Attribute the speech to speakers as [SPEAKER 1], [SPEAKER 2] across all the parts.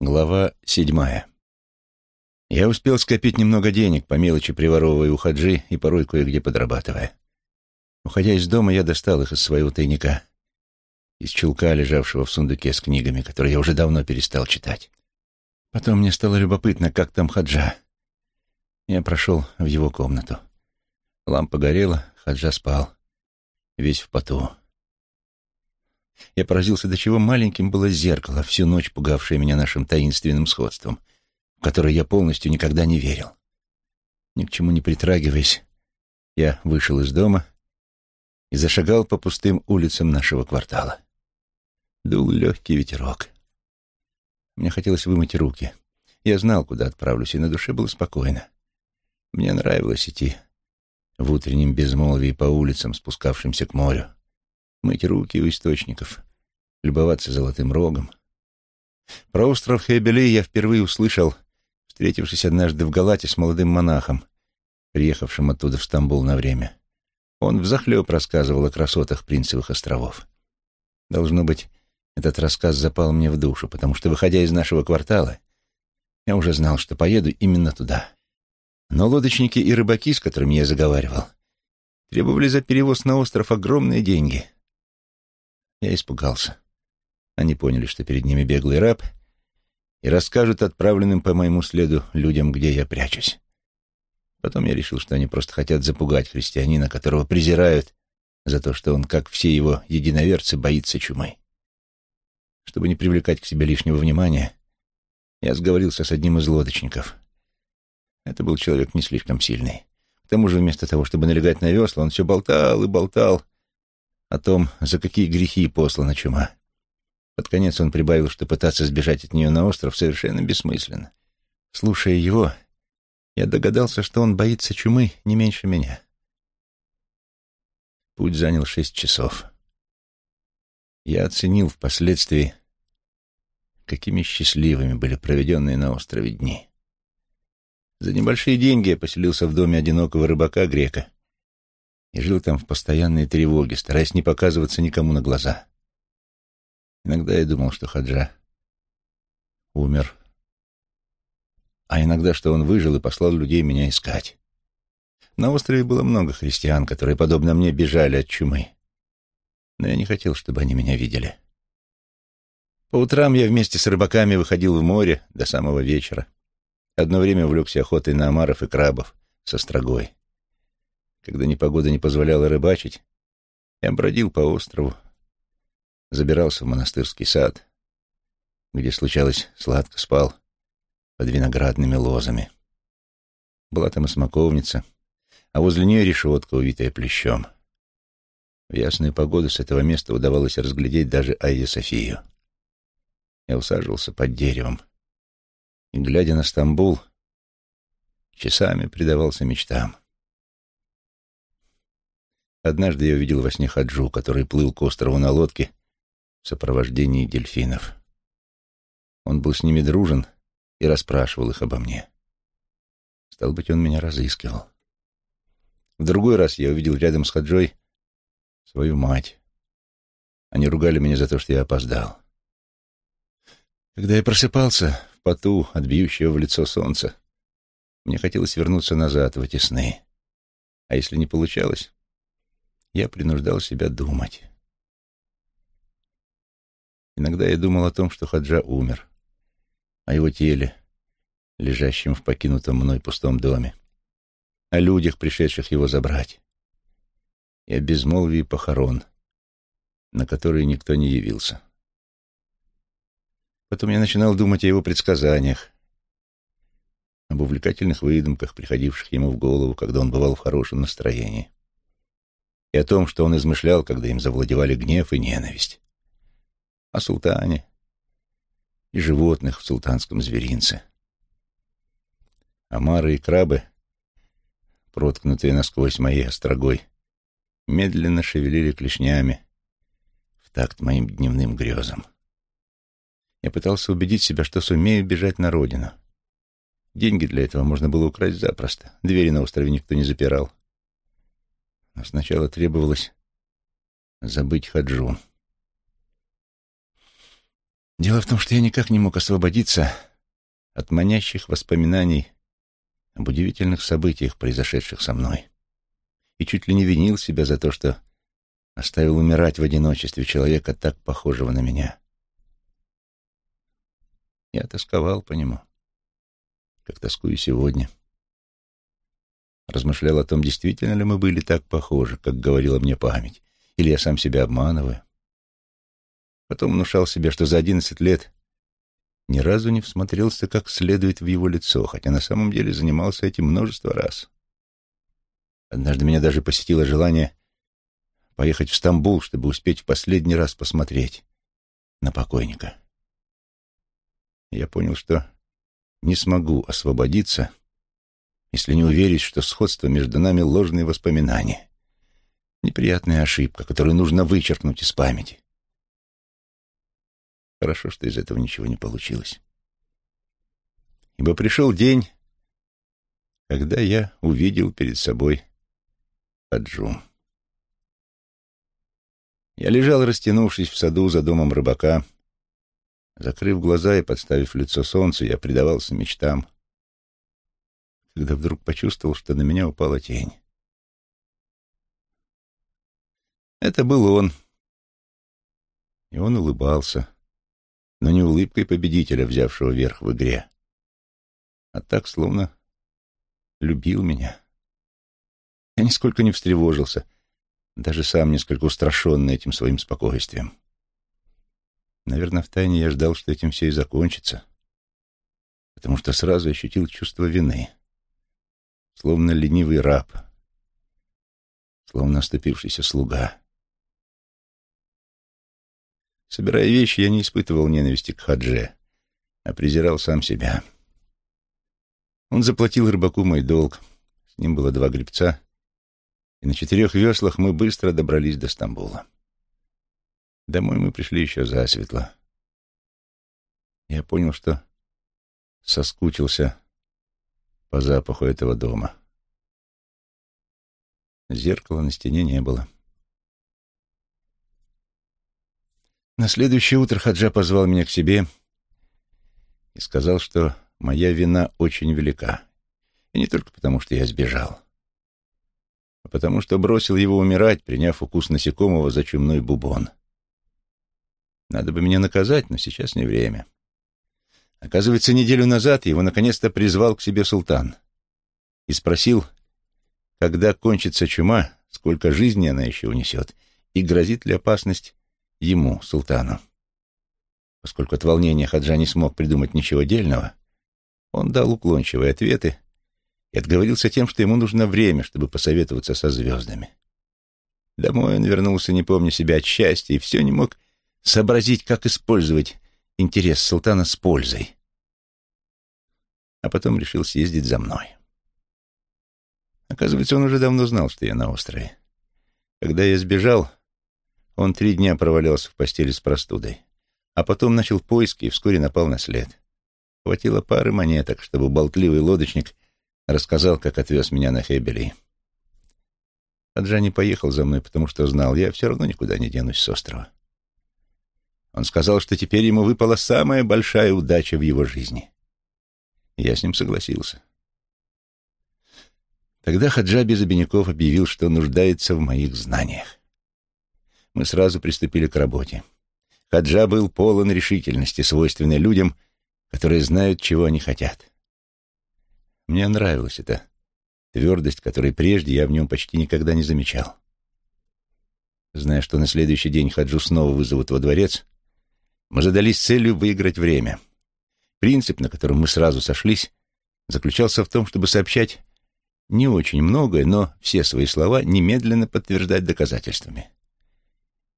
[SPEAKER 1] Глава седьмая. Я успел скопить немного денег, по мелочи приворовывая у хаджи и порой кое-где подрабатывая. Уходя из дома, я достал их из своего тайника, из чулка, лежавшего в сундуке с книгами, которые я уже давно перестал читать. Потом мне стало любопытно, как там хаджа. Я прошел в его комнату. Лампа горела, хаджа спал, весь в поту. Я поразился, до чего маленьким было зеркало, всю ночь пугавшее меня нашим таинственным сходством, в которое я полностью никогда не верил. Ни к чему не притрагиваясь, я вышел из дома и зашагал по пустым улицам нашего квартала. Дул легкий ветерок. Мне хотелось вымыть руки. Я знал, куда отправлюсь, и на душе было спокойно. Мне нравилось идти в утреннем безмолвии по улицам, спускавшимся к морю мыть руки у источников, любоваться золотым рогом. Про остров Хебелей я впервые услышал, встретившись однажды в Галате с молодым монахом, приехавшим оттуда в Стамбул на время. Он взахлеб рассказывал о красотах Принцевых островов. Должно быть, этот рассказ запал мне в душу, потому что, выходя из нашего квартала, я уже знал, что поеду именно туда. Но лодочники и рыбаки, с которыми я заговаривал, требовали за перевоз на остров огромные деньги — я испугался. Они поняли, что перед ними беглый раб, и расскажут отправленным по моему следу людям, где я прячусь. Потом я решил, что они просто хотят запугать христианина, которого презирают за то, что он, как все его единоверцы, боится чумы. Чтобы не привлекать к себе лишнего внимания, я сговорился с одним из лодочников. Это был человек не слишком сильный. К тому же вместо того, чтобы налегать на весла, он все болтал и болтал, о том, за какие грехи послана чума. Под конец он прибавил, что пытаться сбежать от нее на остров совершенно бессмысленно. Слушая его, я догадался, что он боится чумы не меньше меня. Путь занял шесть часов. Я оценил впоследствии, какими счастливыми были проведенные на острове дни. За небольшие деньги я поселился в доме одинокого рыбака-грека, и жил там в постоянной тревоге, стараясь не показываться никому на глаза. Иногда я думал, что Хаджа умер, а иногда, что он выжил и послал людей меня искать. На острове было много христиан, которые, подобно мне, бежали от чумы. Но я не хотел, чтобы они меня видели. По утрам я вместе с рыбаками выходил в море до самого вечера. Одно время увлекся охотой на омаров и крабов со строгой. Когда непогода не позволяла рыбачить, я бродил по острову, забирался в монастырский сад, где, случалось, сладко спал под виноградными лозами. Была там и смоковница, а возле нее решетка, увитая плещом. В ясную погоду с этого места удавалось разглядеть даже Айя Софию. Я усаживался под деревом и, глядя на Стамбул, часами предавался мечтам. Однажды я увидел во сне Хаджу, который плыл к острову на лодке в сопровождении дельфинов. Он был с ними дружен и расспрашивал их обо мне. Стал быть, он меня разыскивал. В другой раз я увидел рядом с Хаджой свою мать. Они ругали меня за то, что я опоздал. Когда я просыпался в поту от в лицо солнца, мне хотелось вернуться назад в эти сны. А если не получалось, я принуждал себя думать. Иногда я думал о том, что Хаджа умер, о его теле, лежащем в покинутом мной пустом доме, о людях, пришедших его забрать, и о безмолвии похорон, на которые никто не явился. Потом я начинал думать о его предсказаниях, об увлекательных выдумках, приходивших ему в голову, когда он бывал в хорошем настроении и о том, что он измышлял, когда им завладевали гнев и ненависть. О султане и животных в султанском зверинце. Омары и крабы, проткнутые насквозь моей острогой, медленно шевелили клешнями в такт моим дневным грезам. Я пытался убедить себя, что сумею бежать на родину. Деньги для этого можно было украсть запросто. Двери на острове никто не запирал. Но сначала требовалось забыть Хаджу. Дело в том, что я никак не мог освободиться от манящих воспоминаний об удивительных событиях, произошедших со мной, и чуть ли не винил себя за то, что оставил умирать в одиночестве человека, так похожего на меня. Я тосковал по нему, как тоскую сегодня. Размышлял о том, действительно ли мы были так похожи, как говорила мне память, или я сам себя обманываю. Потом внушал себе, что за одиннадцать лет ни разу не всмотрелся как следует в его лицо, хотя на самом деле занимался этим множество раз. Однажды меня даже посетило желание поехать в Стамбул, чтобы успеть в последний раз посмотреть на покойника. Я понял, что не смогу освободиться, если не уверить, что сходство между нами — ложные воспоминания, неприятная ошибка, которую нужно вычеркнуть из памяти. Хорошо, что из этого ничего не получилось. Ибо пришел день, когда я увидел перед собой Хаджу. Я лежал, растянувшись в саду за домом рыбака. Закрыв глаза и подставив лицо солнцу, я предавался мечтам, когда вдруг почувствовал, что на меня упала тень. Это был он. И он улыбался но не улыбкой победителя, взявшего верх в игре, а так, словно любил меня. Я нисколько не встревожился, даже сам несколько устрашенный этим своим спокойствием. Наверное, втайне я ждал, что этим все и закончится, потому что сразу ощутил чувство вины, словно ленивый раб, словно оступившийся слуга. Собирая вещи, я не испытывал ненависти к Хадже, а презирал сам себя. Он заплатил рыбаку мой долг. С ним было два гребца, и на четырех веслах мы быстро добрались до Стамбула. Домой мы пришли еще засветло. Я понял, что соскучился по запаху этого дома. Зеркала на стене не было. На следующее утро Хаджа позвал меня к себе и сказал, что моя вина очень велика. И не только потому, что я сбежал, а потому что бросил его умирать, приняв укус насекомого за чумной бубон. Надо бы меня наказать, но сейчас не время. Оказывается, неделю назад его наконец-то призвал к себе султан и спросил, когда кончится чума, сколько жизни она еще унесет, и грозит ли опасность ему, султану. Поскольку от волнения Хаджа не смог придумать ничего дельного, он дал уклончивые ответы и отговорился тем, что ему нужно время, чтобы посоветоваться со звездами. Домой он вернулся, не помня себя от счастья, и все не мог сообразить, как использовать интерес султана с пользой. А потом решил съездить за мной. Оказывается, он уже давно знал, что я на острове. Когда я сбежал, он три дня провалялся в постели с простудой, а потом начал поиски и вскоре напал на след. Хватило пары монеток, чтобы болтливый лодочник рассказал, как отвез меня на Хебели. Аджа не поехал за мной, потому что знал, я все равно никуда не денусь с острова. Он сказал, что теперь ему выпала самая большая удача в его жизни. Я с ним согласился. Тогда Хаджа без обиняков объявил, что нуждается в моих знаниях мы сразу приступили к работе. Хаджа был полон решительности, свойственной людям, которые знают, чего они хотят. Мне нравилась эта твердость, которой прежде я в нем почти никогда не замечал. Зная, что на следующий день Хаджу снова вызовут во дворец, мы задались целью выиграть время. Принцип, на котором мы сразу сошлись, заключался в том, чтобы сообщать не очень многое, но все свои слова немедленно подтверждать доказательствами.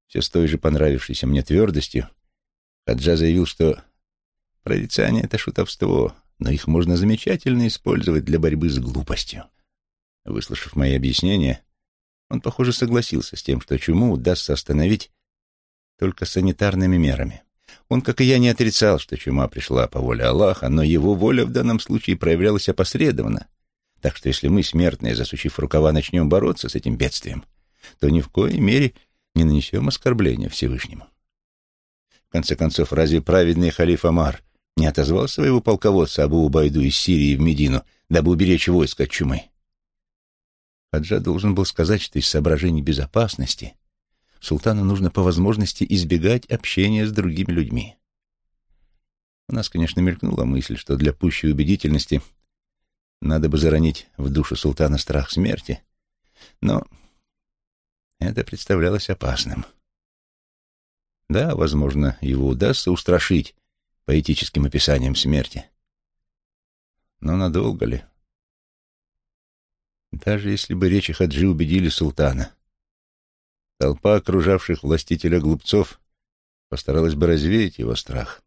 [SPEAKER 1] Все с той же понравившейся мне твердостью, Хаджа заявил, что прорицание — это шутовство, но их можно замечательно использовать для борьбы с глупостью. Выслушав мои объяснения, он, похоже, согласился с тем, что чуму удастся остановить только санитарными мерами. Он, как и я, не отрицал, что чума пришла по воле Аллаха, но его воля в данном случае проявлялась опосредованно. Так что если мы, смертные, засучив рукава, начнем бороться с этим бедствием, то ни в коей мере не нанесем оскорбления Всевышнему. В конце концов, разве праведный халиф Амар не отозвал своего полководца Абу Убайду из Сирии в Медину, дабы уберечь войск от чумы? Хаджа должен был сказать, что из соображений безопасности султану нужно по возможности избегать общения с другими людьми. У нас, конечно, мелькнула мысль, что для пущей убедительности надо бы заронить в душу султана страх смерти, но это представлялось опасным. Да, возможно, его удастся устрашить поэтическим описанием смерти. Но надолго ли? Даже если бы речи Хаджи убедили султана, толпа окружавших властителя глупцов постаралась бы развеять его страх.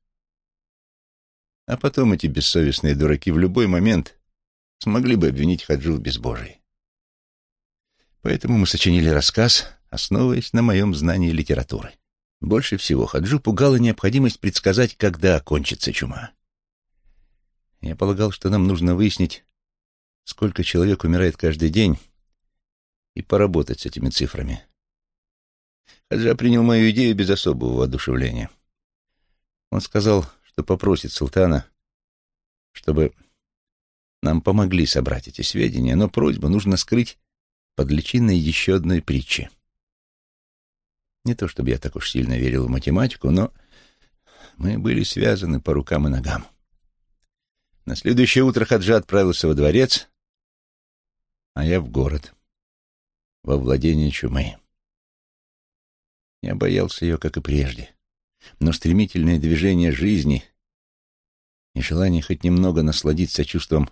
[SPEAKER 1] А потом эти бессовестные дураки в любой момент смогли бы обвинить Хаджу в безбожии. Поэтому мы сочинили рассказ, основываясь на моем знании литературы. Больше всего Хаджу пугала необходимость предсказать, когда кончится чума. Я полагал, что нам нужно выяснить, сколько человек умирает каждый день, и поработать с этими цифрами. Хаджа принял мою идею без особого воодушевления. Он сказал, что попросит султана, чтобы нам помогли собрать эти сведения, но просьбу нужно скрыть под личиной еще одной притчи. Не то чтобы я так уж сильно верил в математику, но мы были связаны по рукам и ногам. На следующее утро Хаджа отправился во дворец, а я в город, во владение чумы. Я боялся ее, как и прежде, но стремительное движение жизни и желание хоть немного насладиться чувством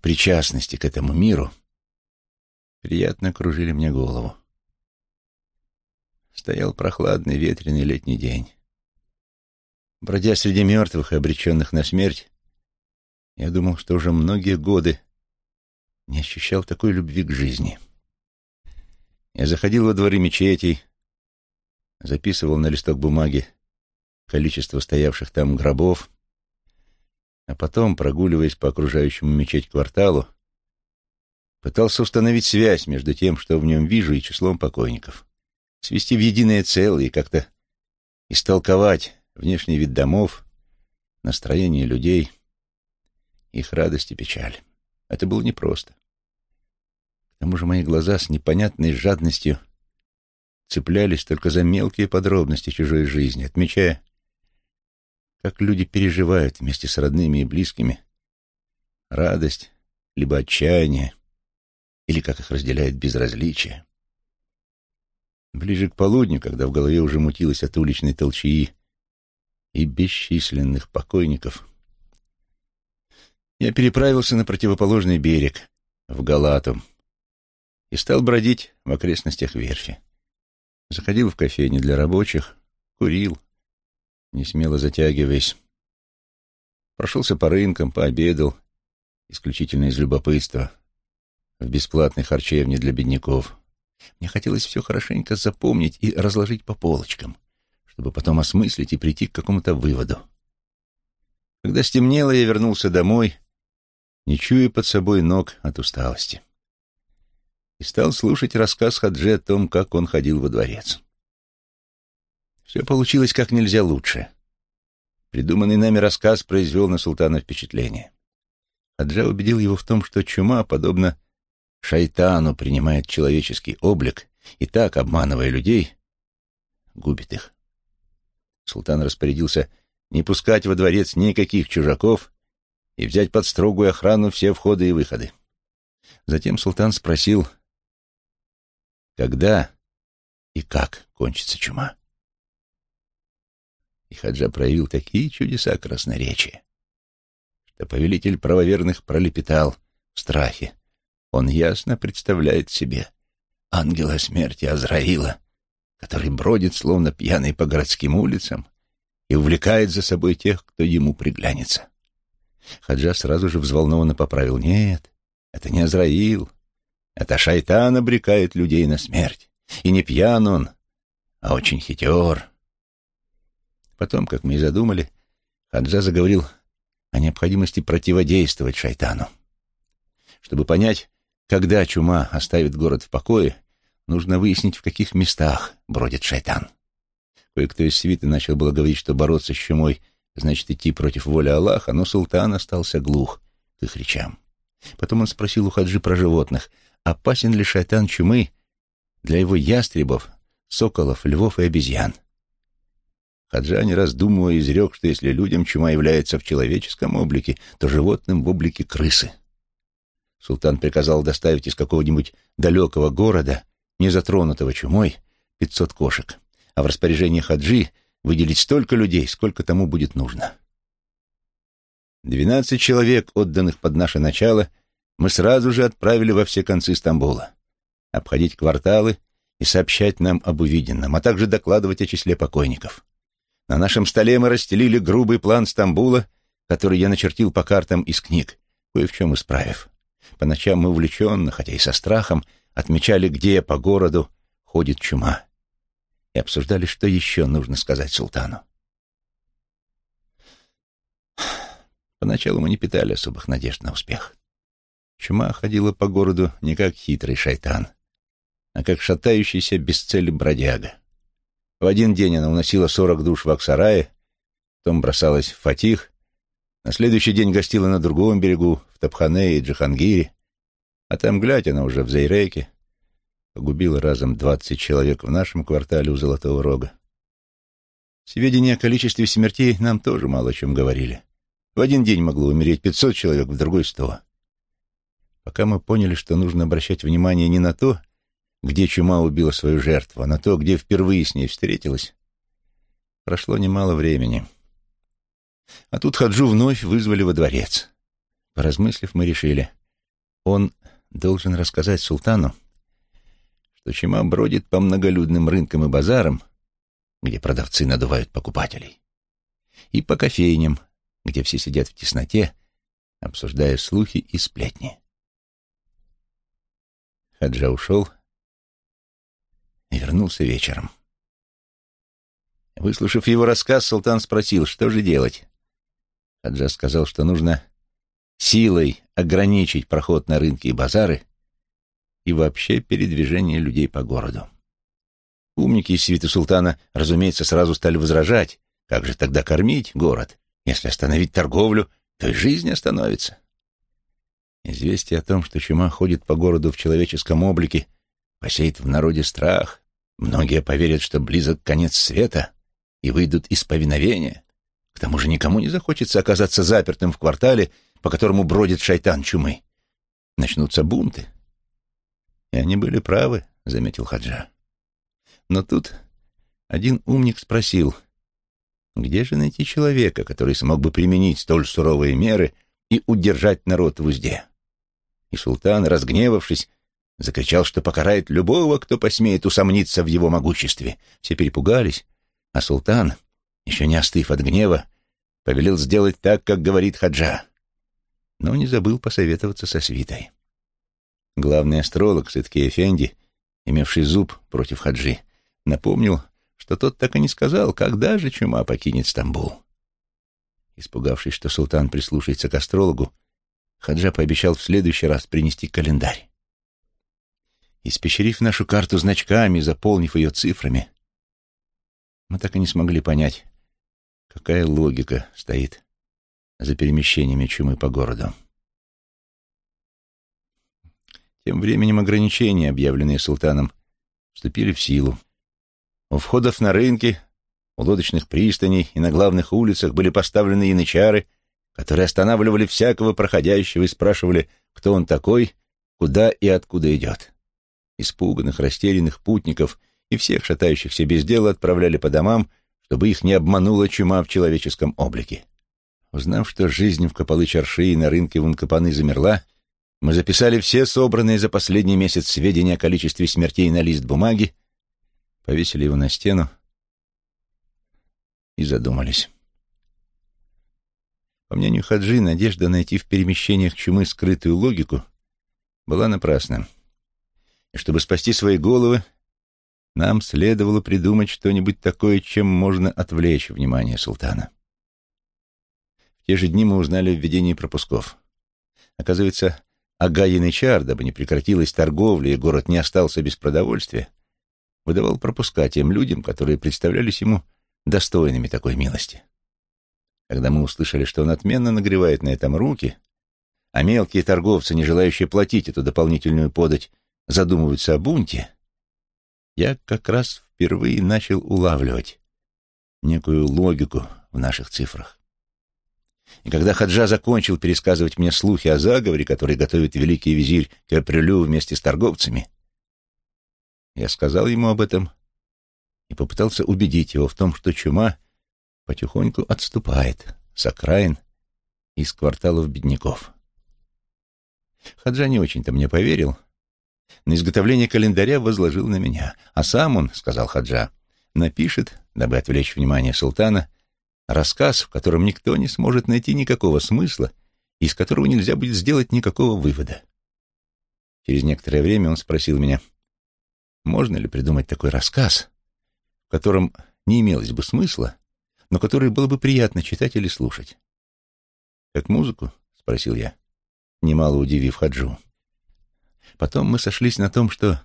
[SPEAKER 1] причастности к этому миру приятно кружили мне голову. Стоял прохладный ветреный летний день. Бродя среди мертвых и обреченных на смерть, я думал, что уже многие годы не ощущал такой любви к жизни. Я заходил во дворы мечетей, записывал на листок бумаги количество стоявших там гробов, а потом, прогуливаясь по окружающему мечеть кварталу, пытался установить связь между тем, что в нем вижу, и числом покойников свести в единое целое и как-то истолковать внешний вид домов, настроение людей, их радость и печаль. Это было непросто. К тому же мои глаза с непонятной жадностью цеплялись только за мелкие подробности чужой жизни, отмечая, как люди переживают вместе с родными и близкими радость, либо отчаяние, или как их разделяет безразличие. Ближе к полудню, когда в голове уже мутилось от уличной толчии и бесчисленных покойников, я переправился на противоположный берег, в Галату, и стал бродить в окрестностях верфи. Заходил в кофейни для рабочих, курил, не смело затягиваясь. Прошелся по рынкам, пообедал, исключительно из любопытства, в бесплатной харчевне для бедняков. Мне хотелось все хорошенько запомнить и разложить по полочкам, чтобы потом осмыслить и прийти к какому-то выводу. Когда стемнело, я вернулся домой, не чуя под собой ног от усталости. И стал слушать рассказ Хаджи о том, как он ходил во дворец. Все получилось как нельзя лучше. Придуманный нами рассказ произвел на султана впечатление. Хаджа убедил его в том, что чума, подобно шайтану принимает человеческий облик и так, обманывая людей, губит их. Султан распорядился не пускать во дворец никаких чужаков и взять под строгую охрану все входы и выходы. Затем султан спросил, когда и как кончится чума. И Хаджа проявил такие чудеса красноречия, что повелитель правоверных пролепетал в страхе. Он ясно представляет себе ангела смерти Азраила, который бродит, словно пьяный по городским улицам, и увлекает за собой тех, кто ему приглянется. Хаджа сразу же взволнованно поправил. «Нет, это не Азраил. Это шайтан обрекает людей на смерть. И не пьян он, а очень хитер». Потом, как мы и задумали, Хаджа заговорил о необходимости противодействовать шайтану. Чтобы понять, когда чума оставит город в покое, нужно выяснить, в каких местах бродит шайтан. Кое-кто из свиты начал было говорить, что бороться с чумой значит идти против воли Аллаха, но султан остался глух к их речам. Потом он спросил у Хаджи про животных, опасен ли шайтан чумы для его ястребов, соколов, львов и обезьян. Хаджа, раздумывая, изрек, что если людям чума является в человеческом облике, то животным в облике крысы. Султан приказал доставить из какого-нибудь далекого города, не затронутого чумой, пятьсот кошек, а в распоряжении Хаджи выделить столько людей, сколько тому будет нужно. Двенадцать человек, отданных под наше начало, мы сразу же отправили во все концы Стамбула, обходить кварталы и сообщать нам об увиденном, а также докладывать о числе покойников. На нашем столе мы расстелили грубый план Стамбула, который я начертил по картам из книг, кое в чем исправив. По ночам мы увлеченно, хотя и со страхом, отмечали, где по городу ходит чума, и обсуждали, что еще нужно сказать султану. Поначалу мы не питали особых надежд на успех. Чума ходила по городу не как хитрый шайтан, а как шатающийся без цели бродяга. В один день она уносила сорок душ в Аксарае, потом бросалась в Фатих, на следующий день гостила на другом берегу, в Тапхане и Джахангире, а там, глядь, она уже в Зайреке, погубила разом двадцать человек в нашем квартале у Золотого Рога. Сведения о количестве смертей нам тоже мало о чем говорили. В один день могло умереть пятьсот человек, в другой — сто. Пока мы поняли, что нужно обращать внимание не на то, где чума убила свою жертву, а на то, где впервые с ней встретилась, прошло немало времени. А тут Хаджу вновь вызвали во дворец. Поразмыслив, мы решили, он должен рассказать султану, что чума бродит по многолюдным рынкам и базарам, где продавцы надувают покупателей, и по кофейням, где все сидят в тесноте, обсуждая слухи и сплетни. Хаджа ушел и вернулся вечером. Выслушав его рассказ, султан спросил, что же делать. Хаджа сказал, что нужно силой ограничить проход на рынки и базары и вообще передвижение людей по городу. Умники из свиты султана, разумеется, сразу стали возражать, как же тогда кормить город? Если остановить торговлю, то и жизнь остановится. Известие о том, что чума ходит по городу в человеческом облике, посеет в народе страх. Многие поверят, что близок конец света и выйдут из повиновения. К тому же никому не захочется оказаться запертым в квартале, по которому бродит шайтан чумы. Начнутся бунты. И они были правы, — заметил Хаджа. Но тут один умник спросил, где же найти человека, который смог бы применить столь суровые меры и удержать народ в узде? И султан, разгневавшись, закричал, что покарает любого, кто посмеет усомниться в его могуществе. Все перепугались, а султан, еще не остыв от гнева, повелел сделать так, как говорит Хаджа, но не забыл посоветоваться со свитой. Главный астролог Сыткей Эфенди, имевший зуб против Хаджи, напомнил, что тот так и не сказал, когда же чума покинет Стамбул. Испугавшись, что султан прислушается к астрологу, Хаджа пообещал в следующий раз принести календарь. Испещрив нашу карту значками, заполнив ее цифрами, мы так и не смогли понять, какая логика стоит за перемещениями чумы по городу. Тем временем ограничения, объявленные султаном, вступили в силу. У входов на рынки, у лодочных пристаней и на главных улицах были поставлены янычары, которые останавливали всякого проходящего и спрашивали, кто он такой, куда и откуда идет. Испуганных, растерянных путников и всех шатающихся без дела отправляли по домам, чтобы их не обманула чума в человеческом облике. Узнав, что жизнь в Капалы-Чарши и на рынке в Ункапаны замерла, мы записали все собранные за последний месяц сведения о количестве смертей на лист бумаги, повесили его на стену и задумались. По мнению Хаджи, надежда найти в перемещениях чумы скрытую логику была напрасна. И чтобы спасти свои головы, нам следовало придумать что-нибудь такое, чем можно отвлечь внимание султана. В те же дни мы узнали о введении пропусков. Оказывается, Ага Янычар, дабы не прекратилась торговля и город не остался без продовольствия, выдавал пропуска тем людям, которые представлялись ему достойными такой милости. Когда мы услышали, что он отменно нагревает на этом руки, а мелкие торговцы, не желающие платить эту дополнительную подать, задумываются о бунте, я как раз впервые начал улавливать некую логику в наших цифрах. И когда Хаджа закончил пересказывать мне слухи о заговоре, который готовит великий визирь Каприлю вместе с торговцами, я сказал ему об этом и попытался убедить его в том, что чума потихоньку отступает с окраин из кварталов бедняков. Хаджа не очень-то мне поверил, на изготовление календаря возложил на меня, а сам он, сказал Хаджа, напишет, дабы отвлечь внимание султана, рассказ, в котором никто не сможет найти никакого смысла, из которого нельзя будет сделать никакого вывода. Через некоторое время он спросил меня, можно ли придумать такой рассказ, в котором не имелось бы смысла, но который было бы приятно читать или слушать. «Как музыку?» — спросил я, немало удивив Хаджу. Потом мы сошлись на том, что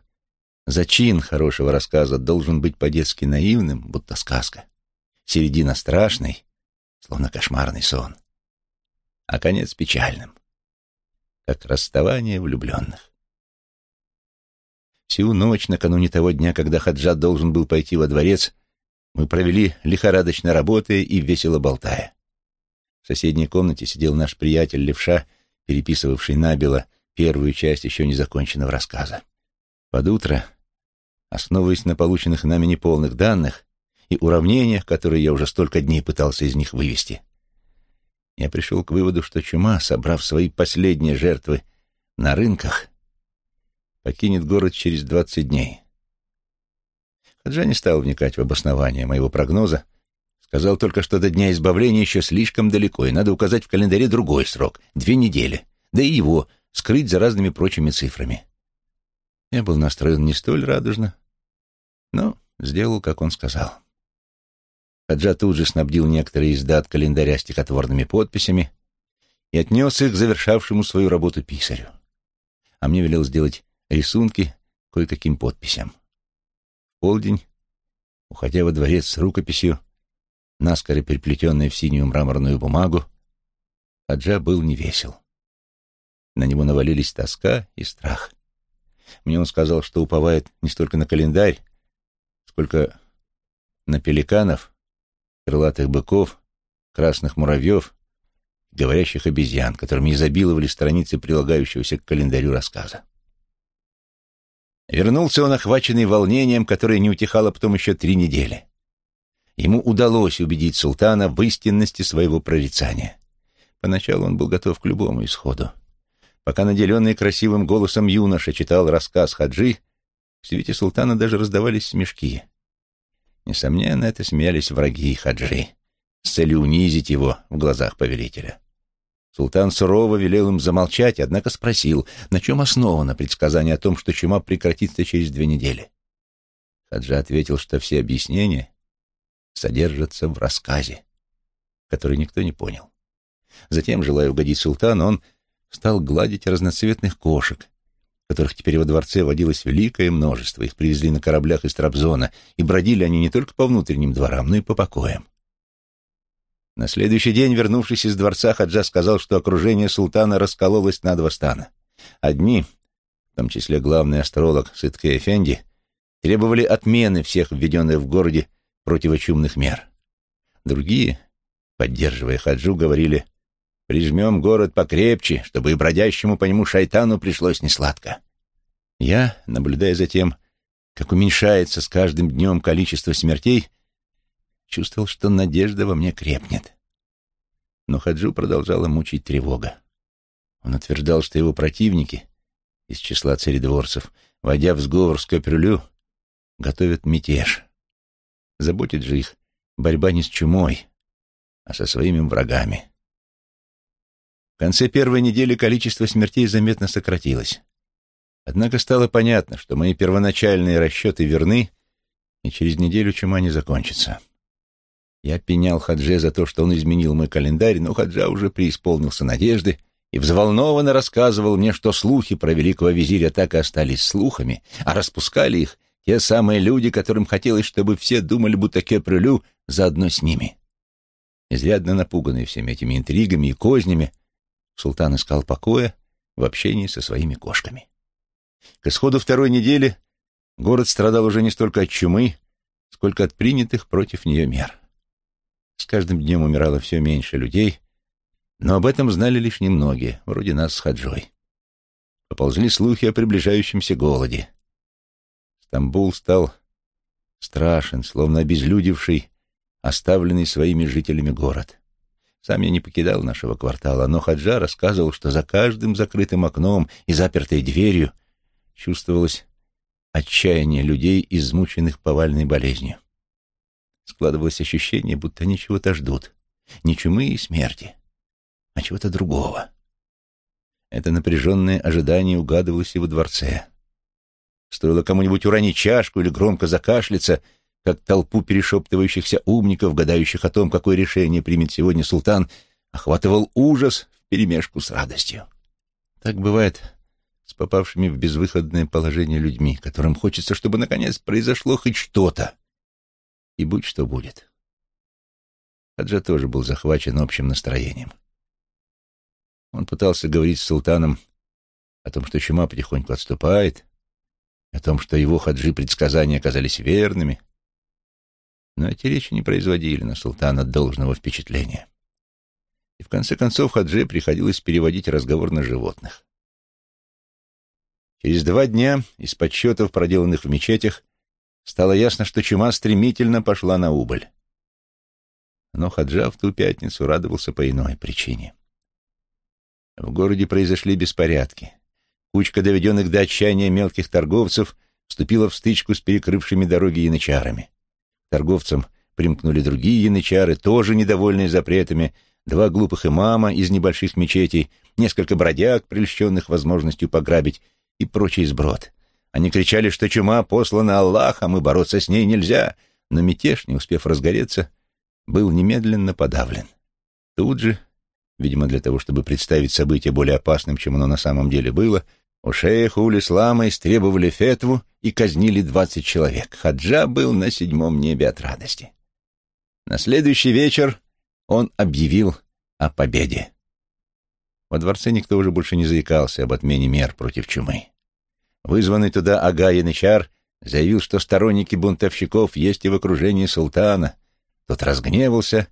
[SPEAKER 1] зачин хорошего рассказа должен быть по-детски наивным, будто сказка, середина страшной, словно кошмарный сон, а конец печальным, как расставание влюбленных. Всю ночь накануне того дня, когда Хаджат должен был пойти во дворец, мы провели лихорадочно работая и весело болтая. В соседней комнате сидел наш приятель Левша, переписывавший набело первую часть еще незаконченного рассказа. Под утро, основываясь на полученных нами неполных данных и уравнениях, которые я уже столько дней пытался из них вывести, я пришел к выводу, что чума, собрав свои последние жертвы на рынках, покинет город через двадцать дней. Хаджа не стал вникать в обоснование моего прогноза, сказал только, что до дня избавления еще слишком далеко, и надо указать в календаре другой срок — две недели, да и его скрыть за разными прочими цифрами. Я был настроен не столь радужно, но сделал, как он сказал. Хаджа тут же снабдил некоторые из дат календаря стихотворными подписями и отнес их к завершавшему свою работу писарю. А мне велел сделать рисунки кое-каким подписям. Полдень, уходя во дворец с рукописью, наскоро переплетенной в синюю мраморную бумагу, Хаджа был невесел. На него навалились тоска и страх. Мне он сказал, что уповает не столько на календарь, сколько на пеликанов, крылатых быков, красных муравьев, говорящих обезьян, которыми изобиловали страницы прилагающегося к календарю рассказа. Вернулся он, охваченный волнением, которое не утихало потом еще три недели. Ему удалось убедить султана в истинности своего прорицания. Поначалу он был готов к любому исходу. Пока наделенный красивым голосом юноша читал рассказ Хаджи, в свете султана даже раздавались смешки. Несомненно, это смеялись враги Хаджи с целью унизить его в глазах повелителя. Султан сурово велел им замолчать, однако спросил, на чем основано предсказание о том, что чума прекратится через две недели. Хаджи ответил, что все объяснения содержатся в рассказе, который никто не понял. Затем, желая угодить султану, он стал гладить разноцветных кошек, которых теперь во дворце водилось великое множество. Их привезли на кораблях из Трабзона, и бродили они не только по внутренним дворам, но и по покоям. На следующий день, вернувшись из дворца, Хаджа сказал, что окружение султана раскололось на два стана. Одни, в том числе главный астролог Сытке Эфенди, требовали отмены всех введенных в городе противочумных мер. Другие, поддерживая Хаджу, говорили – Прижмем город покрепче, чтобы и бродящему по нему шайтану пришлось несладко. Я, наблюдая за тем, как уменьшается с каждым днем количество смертей, чувствовал, что надежда во мне крепнет. Но Хаджу продолжала мучить тревога. Он утверждал, что его противники из числа царедворцев, войдя в сговор с Капрюлю, готовят мятеж. Заботит же их борьба не с чумой, а со своими врагами. В конце первой недели количество смертей заметно сократилось. Однако стало понятно, что мои первоначальные расчеты верны, и через неделю чума не закончится. Я пенял Хадже за то, что он изменил мой календарь, но Хаджа уже преисполнился надежды и взволнованно рассказывал мне, что слухи про великого визиря так и остались слухами, а распускали их те самые люди, которым хотелось, чтобы все думали, будто Кепрелю заодно с ними. Изрядно напуганный всеми этими интригами и кознями, султан искал покоя в общении со своими кошками. К исходу второй недели город страдал уже не столько от чумы, сколько от принятых против нее мер. С каждым днем умирало все меньше людей, но об этом знали лишь немногие, вроде нас с Хаджой. Поползли слухи о приближающемся голоде. Стамбул стал страшен, словно обезлюдевший, оставленный своими жителями город. Сам я не покидал нашего квартала, но Хаджа рассказывал, что за каждым закрытым окном и запертой дверью чувствовалось отчаяние людей, измученных повальной болезнью. Складывалось ощущение, будто они чего-то ждут. Не чумы и смерти, а чего-то другого. Это напряженное ожидание угадывалось и во дворце. Стоило кому-нибудь уронить чашку или громко закашляться, как толпу перешептывающихся умников, гадающих о том, какое решение примет сегодня султан, охватывал ужас вперемешку с радостью. Так бывает с попавшими в безвыходное положение людьми, которым хочется, чтобы наконец произошло хоть что-то. И будь что будет. Хаджа тоже был захвачен общим настроением. Он пытался говорить с султаном о том, что чума потихоньку отступает, о том, что его хаджи предсказания оказались верными, но эти речи не производили на султана должного впечатления. И в конце концов хаджи приходилось переводить разговор на животных. Через два дня из подсчетов, проделанных в мечетях, стало ясно, что чума стремительно пошла на убыль. Но Хаджа в ту пятницу радовался по иной причине. В городе произошли беспорядки. Кучка доведенных до отчаяния мелких торговцев вступила в стычку с перекрывшими дороги янычарами. Торговцам примкнули другие янычары, тоже недовольные запретами, два глупых имама из небольших мечетей, несколько бродяг, прельщенных возможностью пограбить, и прочий сброд. Они кричали, что чума послана Аллахом, и бороться с ней нельзя, но мятеж, не успев разгореться, был немедленно подавлен. Тут же, видимо, для того, чтобы представить событие более опасным, чем оно на самом деле было, у шейха Улислама истребовали фетву и казнили двадцать человек. Хаджа был на седьмом небе от радости. На следующий вечер он объявил о победе. Во дворце никто уже больше не заикался об отмене мер против чумы. Вызванный туда Ага Янычар заявил, что сторонники бунтовщиков есть и в окружении султана. Тот разгневался,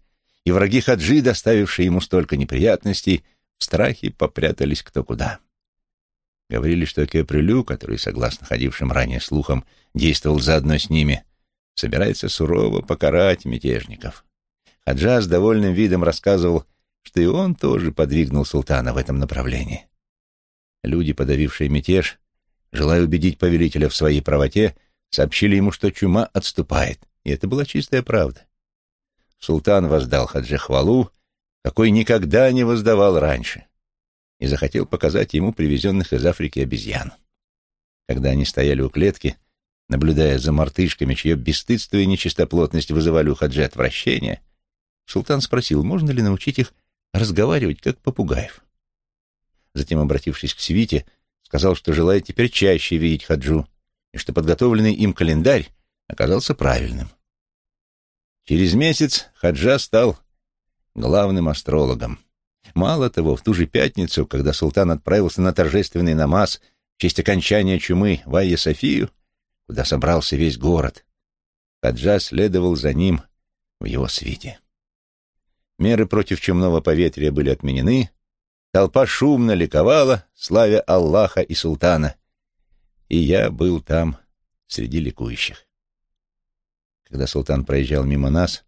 [SPEAKER 1] и враги Хаджи, доставившие ему столько неприятностей, в страхе попрятались кто куда. Говорили, что Кеприлю, который, согласно ходившим ранее слухам, действовал заодно с ними, собирается сурово покарать мятежников. Хаджа с довольным видом рассказывал, что и он тоже подвигнул султана в этом направлении. Люди, подавившие мятеж, желая убедить повелителя в своей правоте, сообщили ему, что чума отступает, и это была чистая правда. Султан воздал Хадже хвалу, какой никогда не воздавал раньше, и захотел показать ему привезенных из Африки обезьян. Когда они стояли у клетки, наблюдая за мартышками, чье бесстыдство и нечистоплотность вызывали у Хаджи отвращение, султан спросил, можно ли научить их разговаривать, как попугаев. Затем, обратившись к свите, сказал, что желает теперь чаще видеть Хаджу, и что подготовленный им календарь оказался правильным. Через месяц Хаджа стал главным астрологом. Мало того, в ту же пятницу, когда султан отправился на торжественный намаз в честь окончания чумы в Айя-Софию, куда собрался весь город, Хаджа следовал за ним в его свите. Меры против чумного поветрия были отменены, толпа шумно ликовала, славя Аллаха и султана, и я был там среди ликующих. Когда султан проезжал мимо нас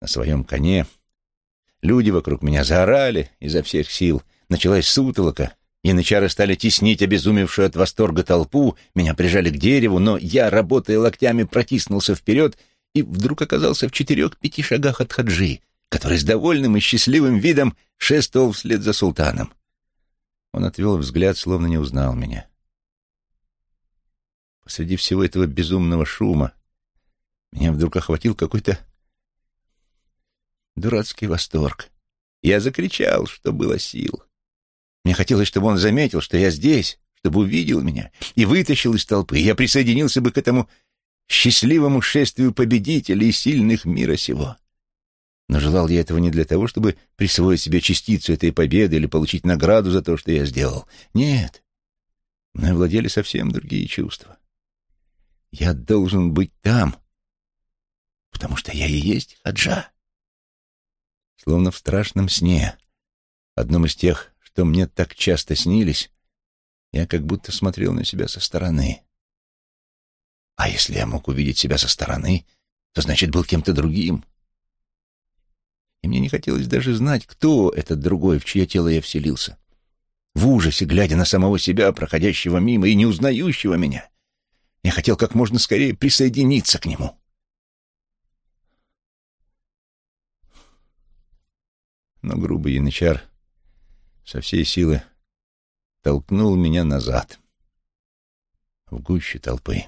[SPEAKER 1] на своем коне, люди вокруг меня заорали изо всех сил, началась сутолока, янычары стали теснить обезумевшую от восторга толпу, меня прижали к дереву, но я, работая локтями, протиснулся вперед и вдруг оказался в четырех-пяти шагах от хаджи — который с довольным и счастливым видом шествовал вслед за султаном. Он отвел взгляд, словно не узнал меня. Посреди всего этого безумного шума меня вдруг охватил какой-то дурацкий восторг. Я закричал, что было сил. Мне хотелось, чтобы он заметил, что я здесь, чтобы увидел меня и вытащил из толпы, я присоединился бы к этому счастливому шествию победителей и сильных мира сего. Но желал я этого не для того, чтобы присвоить себе частицу этой победы или получить награду за то, что я сделал. Нет, мной владели совсем другие чувства. Я должен быть там, потому что я и есть Хаджа. Словно в страшном сне, одном из тех, что мне так часто снились, я как будто смотрел на себя со стороны. А если я мог увидеть себя со стороны, то значит был кем-то другим. И мне не хотелось даже знать, кто этот другой, в чье тело я вселился. В ужасе, глядя на самого себя, проходящего мимо и не узнающего меня, я хотел как можно скорее присоединиться к нему. Но грубый янычар со всей силы толкнул меня назад, в гуще толпы.